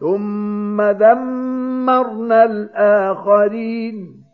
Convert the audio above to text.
ثم دمرنا الآخرين.